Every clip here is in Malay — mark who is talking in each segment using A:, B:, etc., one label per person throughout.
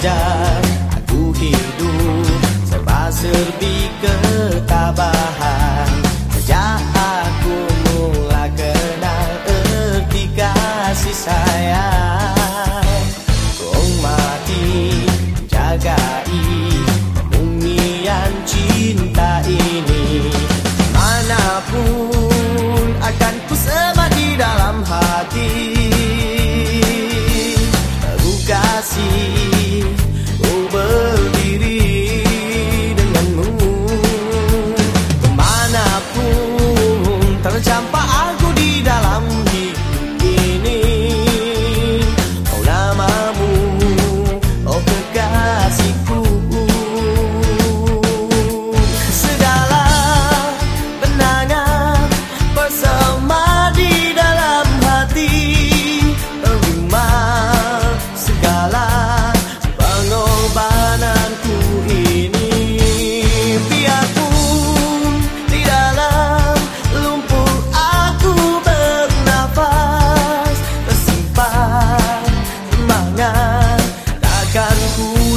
A: wajar aku hidup serba serbi ketabahan.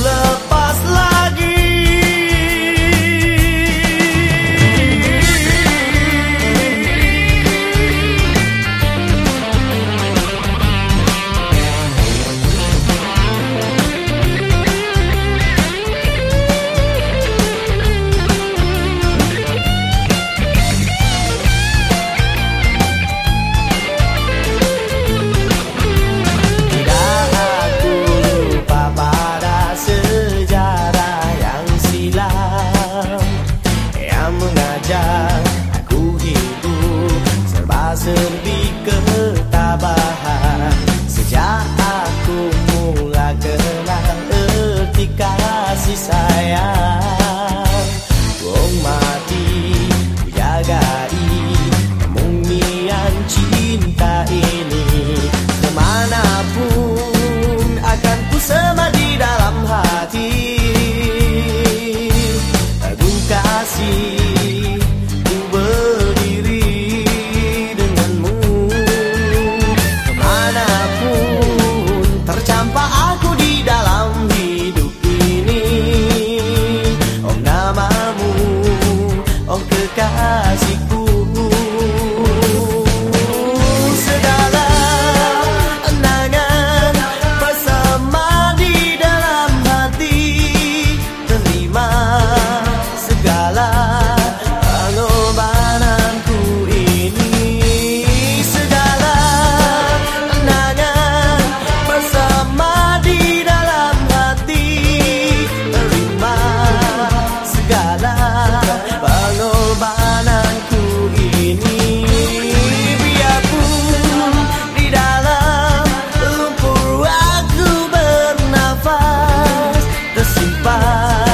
A: love. serbi ketabah love.